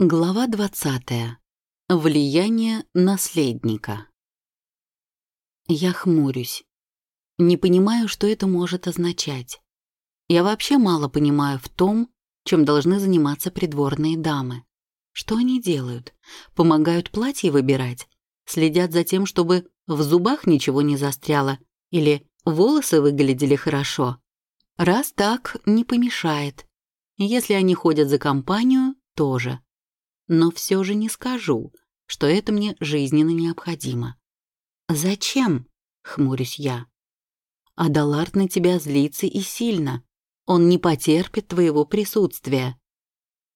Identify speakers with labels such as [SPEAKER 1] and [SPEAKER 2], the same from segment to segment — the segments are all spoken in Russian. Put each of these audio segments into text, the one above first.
[SPEAKER 1] Глава 20. Влияние наследника. Я хмурюсь. Не понимаю, что это может означать. Я вообще мало понимаю в том, чем должны заниматься придворные дамы. Что они делают? Помогают платье выбирать? Следят за тем, чтобы в зубах ничего не застряло? Или волосы выглядели хорошо? Раз так, не помешает. Если они ходят за компанию, тоже но все же не скажу, что это мне жизненно необходимо. «Зачем?» — хмурюсь я. «Адалард на тебя злится и сильно. Он не потерпит твоего присутствия».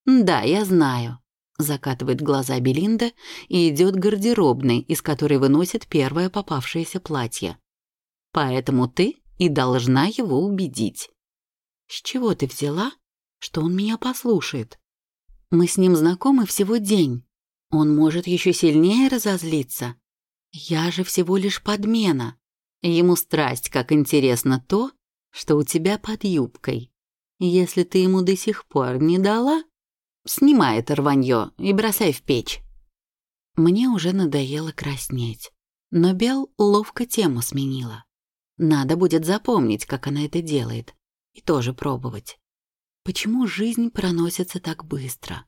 [SPEAKER 1] «Да, я знаю», — закатывает глаза Белинда и идет к гардеробной, из которой выносит первое попавшееся платье. «Поэтому ты и должна его убедить». «С чего ты взяла, что он меня послушает?» Мы с ним знакомы всего день. Он может еще сильнее разозлиться. Я же всего лишь подмена. Ему страсть, как интересно то, что у тебя под юбкой. Если ты ему до сих пор не дала, снимай это рванье и бросай в печь. Мне уже надоело краснеть, но Бел ловко тему сменила. Надо будет запомнить, как она это делает, и тоже пробовать. Почему жизнь проносится так быстро?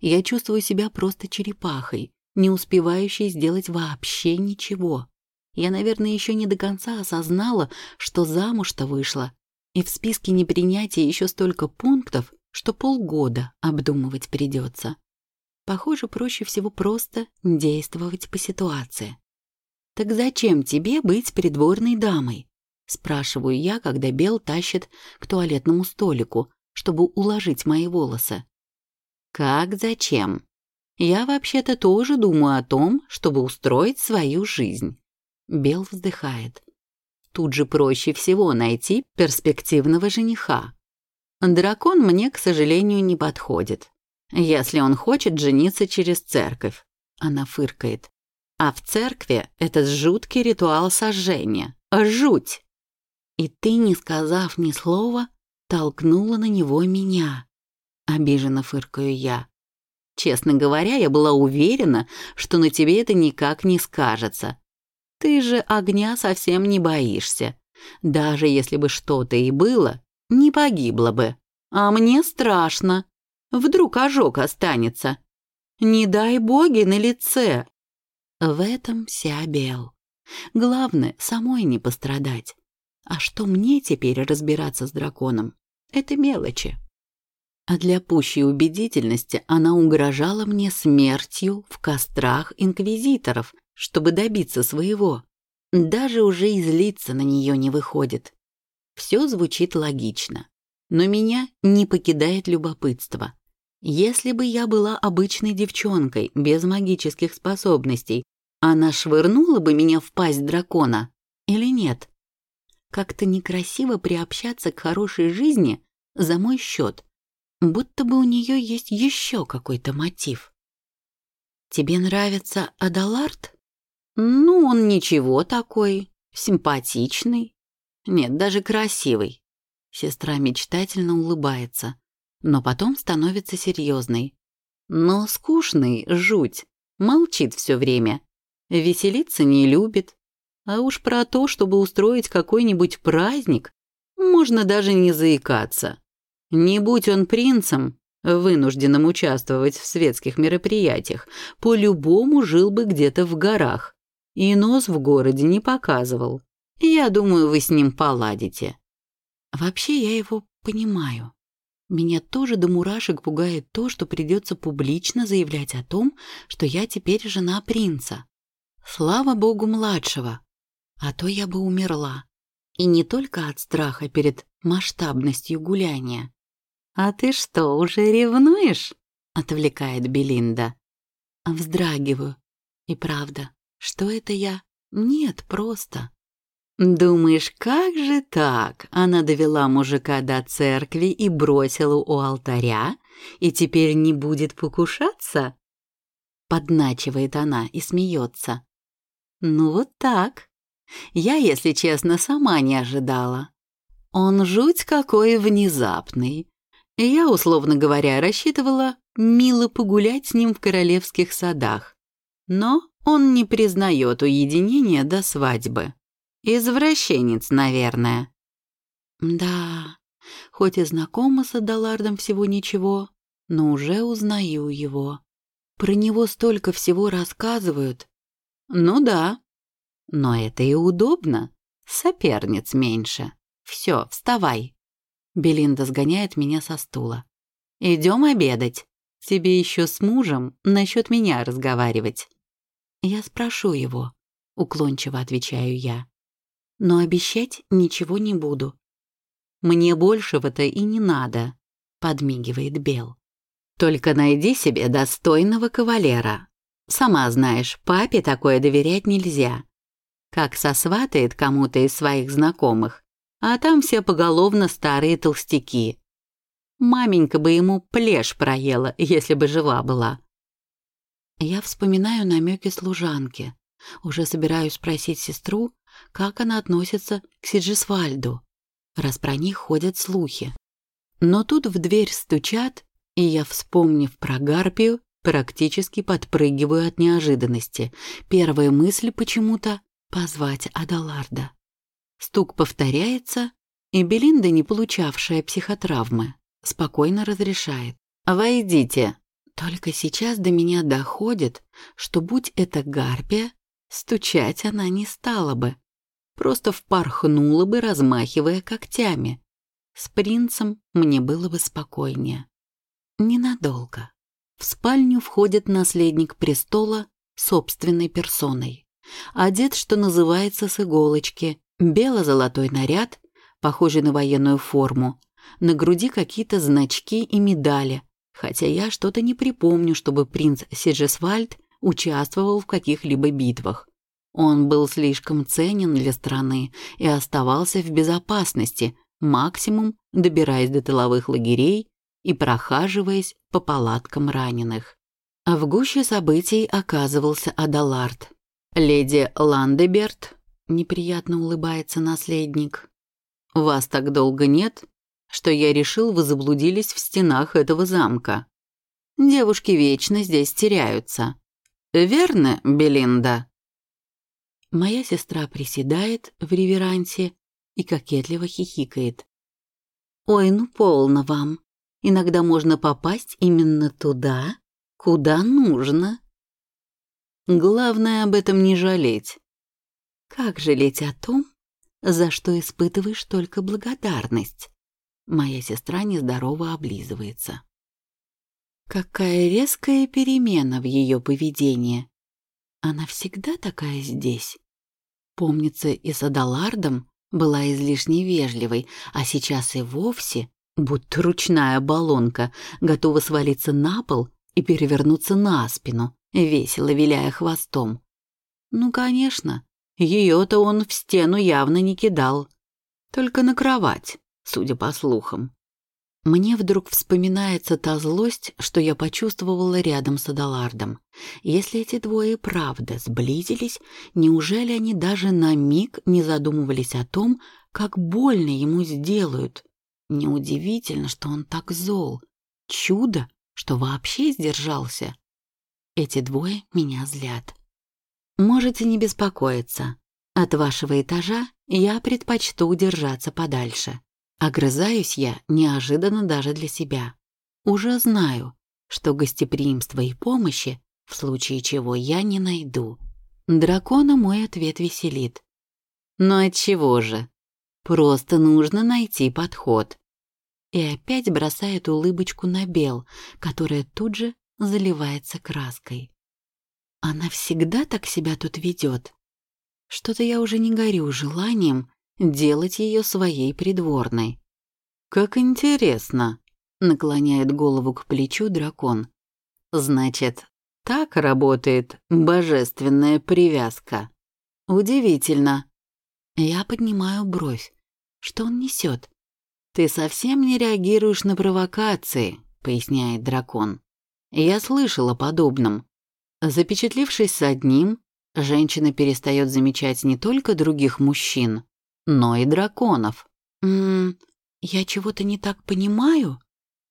[SPEAKER 1] Я чувствую себя просто черепахой, не успевающей сделать вообще ничего. Я, наверное, еще не до конца осознала, что замуж-то вышла, и в списке непринятия еще столько пунктов, что полгода обдумывать придется. Похоже, проще всего просто действовать по ситуации. «Так зачем тебе быть придворной дамой?» Спрашиваю я, когда Бел тащит к туалетному столику, чтобы уложить мои волосы. Как зачем? Я вообще-то тоже думаю о том, чтобы устроить свою жизнь. Бел вздыхает. Тут же проще всего найти перспективного жениха. Дракон мне, к сожалению, не подходит. Если он хочет жениться через церковь. Она фыркает. А в церкви этот жуткий ритуал сожжения. Жуть! И ты, не сказав ни слова, толкнула на него меня. Обиженно фыркаю я. Честно говоря, я была уверена, что на тебе это никак не скажется. Ты же огня совсем не боишься. Даже если бы что-то и было, не погибло бы. А мне страшно. Вдруг ожог останется. Не дай боги на лице. В этом вся Бел. Главное, самой не пострадать. А что мне теперь разбираться с драконом? Это мелочи. А для пущей убедительности она угрожала мне смертью в кострах инквизиторов, чтобы добиться своего. Даже уже излиться на нее не выходит. Все звучит логично. Но меня не покидает любопытство. Если бы я была обычной девчонкой, без магических способностей, она швырнула бы меня в пасть дракона или нет? Как-то некрасиво приобщаться к хорошей жизни за мой счет, будто бы у нее есть еще какой-то мотив. «Тебе нравится Адалард?» «Ну, он ничего такой, симпатичный. Нет, даже красивый». Сестра мечтательно улыбается, но потом становится серьезной. Но скучный, жуть, молчит все время, веселиться не любит, а уж про то, чтобы устроить какой-нибудь праздник, можно даже не заикаться. Не будь он принцем, вынужденным участвовать в светских мероприятиях, по-любому жил бы где-то в горах и нос в городе не показывал. Я думаю, вы с ним поладите. Вообще я его понимаю. Меня тоже до мурашек пугает то, что придется публично заявлять о том, что я теперь жена принца. Слава богу младшего, а то я бы умерла. И не только от страха перед масштабностью гуляния. «А ты что, уже ревнуешь?» — отвлекает Белинда. Вздрагиваю. И правда, что это я? Нет, просто. «Думаешь, как же так? Она довела мужика до церкви и бросила у алтаря, и теперь не будет покушаться?» Подначивает она и смеется. «Ну вот так. Я, если честно, сама не ожидала. Он жуть какой внезапный. Я, условно говоря, рассчитывала мило погулять с ним в королевских садах. Но он не признает уединения до свадьбы. Извращенец, наверное. Да, хоть и знакома с Адалардом всего ничего, но уже узнаю его. Про него столько всего рассказывают. Ну да, но это и удобно. Соперниц меньше. Все, вставай. Белинда сгоняет меня со стула. Идем обедать. Тебе еще с мужем насчет меня разговаривать. Я спрошу его, уклончиво отвечаю я. Но обещать ничего не буду. Мне большего-то и не надо, подмигивает Бел. Только найди себе достойного кавалера. Сама знаешь, папе такое доверять нельзя. Как сосватает кому-то из своих знакомых, а там все поголовно старые толстяки. Маменька бы ему плешь проела, если бы жива была. Я вспоминаю намеки служанки. Уже собираюсь спросить сестру, как она относится к Сиджисвальду, раз про них ходят слухи. Но тут в дверь стучат, и я, вспомнив про Гарпию, практически подпрыгиваю от неожиданности. Первая мысль почему-то — позвать Адаларда. Стук повторяется, и Белинда, не получавшая психотравмы, спокойно разрешает. «Войдите». Только сейчас до меня доходит, что будь это гарпия, стучать она не стала бы. Просто впорхнула бы, размахивая когтями. С принцем мне было бы спокойнее. Ненадолго. В спальню входит наследник престола собственной персоной. Одет, что называется, с иголочки, Бело-золотой наряд, похожий на военную форму, на груди какие-то значки и медали, хотя я что-то не припомню, чтобы принц Сиджесвальд участвовал в каких-либо битвах. Он был слишком ценен для страны и оставался в безопасности, максимум добираясь до тыловых лагерей и прохаживаясь по палаткам раненых. А в гуще событий оказывался Адалард. Леди Ландеберт неприятно улыбается наследник. Вас так долго нет, что я решил, вы заблудились в стенах этого замка. Девушки вечно здесь теряются. Верно, Белинда? Моя сестра приседает в реверансе и кокетливо хихикает. Ой, ну полно вам. Иногда можно попасть именно туда, куда нужно. Главное об этом не жалеть. Как жалеть о том, за что испытываешь только благодарность? Моя сестра нездорово облизывается. Какая резкая перемена в ее поведении. Она всегда такая здесь. Помнится, и с Адалардом была излишне вежливой, а сейчас и вовсе, будто ручная баллонка, готова свалиться на пол и перевернуться на спину, весело виляя хвостом. Ну, конечно, ее-то он в стену явно не кидал. Только на кровать, судя по слухам. Мне вдруг вспоминается та злость, что я почувствовала рядом с Адалардом. Если эти двое правда сблизились, неужели они даже на миг не задумывались о том, как больно ему сделают? Неудивительно, что он так зол. Чудо, что вообще сдержался. Эти двое меня злят. Можете не беспокоиться. От вашего этажа я предпочту держаться подальше. Огрызаюсь я неожиданно даже для себя. Уже знаю, что гостеприимства и помощи, в случае чего я не найду. Дракона мой ответ веселит. Но от чего же? Просто нужно найти подход. И опять бросает улыбочку на Бел, которая тут же заливается краской. Она всегда так себя тут ведет. Что-то я уже не горю желанием делать ее своей придворной. «Как интересно!» — наклоняет голову к плечу дракон. «Значит, так работает божественная привязка. Удивительно!» Я поднимаю бровь. Что он несет? «Ты совсем не реагируешь на провокации», — поясняет дракон. «Я слышал о подобном. Запечатлившись с одним, женщина перестает замечать не только других мужчин, но и драконов. «Ммм, я чего-то не так понимаю?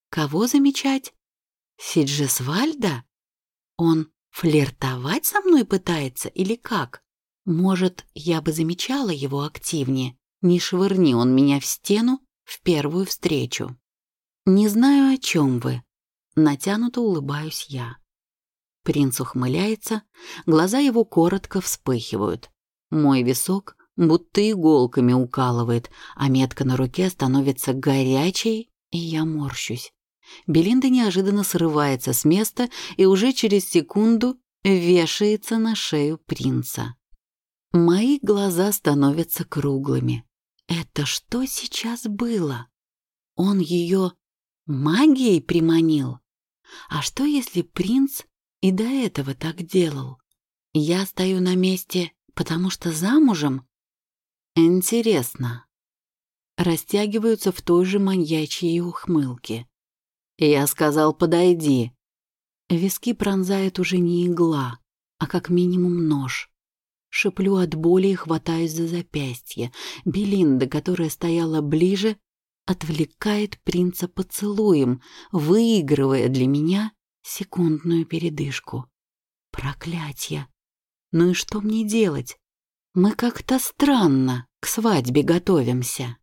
[SPEAKER 1] Кого замечать?» Сиджесвальда? Он флиртовать со мной пытается или как? Может, я бы замечала его активнее, не швырни он меня в стену в первую встречу. Не знаю, о чем вы. Натянуто улыбаюсь я. Принц ухмыляется, глаза его коротко вспыхивают. Мой висок будто иголками укалывает, а метка на руке становится горячей, и я морщусь. Белинда неожиданно срывается с места и уже через секунду вешается на шею принца. Мои глаза становятся круглыми. Это что сейчас было? Он ее магией приманил? А что, если принц и до этого так делал? Я стою на месте, потому что замужем? Интересно. Растягиваются в той же маньячьей ухмылке. Я сказал, подойди. Виски пронзает уже не игла, а как минимум нож. Шеплю от боли и хватаюсь за запястье. Белинда, которая стояла ближе, отвлекает принца поцелуем, выигрывая для меня секундную передышку. Проклятье! Ну и что мне делать? Мы как-то странно к свадьбе готовимся.